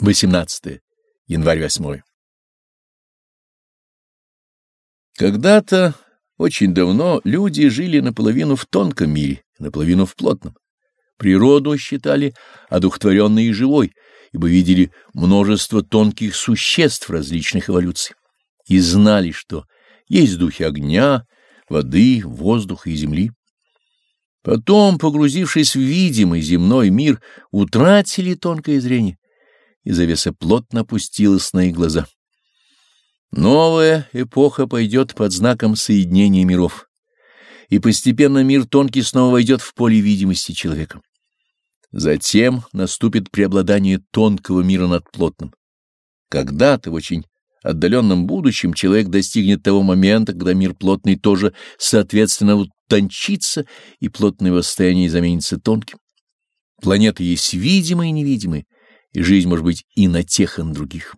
18. Январь 8. Когда-то, очень давно, люди жили наполовину в тонком мире, наполовину в плотном. Природу считали одухотворенной и живой, ибо видели множество тонких существ различных эволюций, и знали, что есть духи огня, воды, воздуха и земли. Потом, погрузившись в видимый земной мир, утратили тонкое зрение и завеса плотно опустилась на их глаза. Новая эпоха пойдет под знаком соединения миров, и постепенно мир тонкий снова войдет в поле видимости человека. Затем наступит преобладание тонкого мира над плотным. Когда-то в очень отдаленном будущем человек достигнет того момента, когда мир плотный тоже соответственно утончится, и плотное восстояние заменится тонким. Планеты есть видимые и невидимые, и жизнь может быть и на тех, и на других.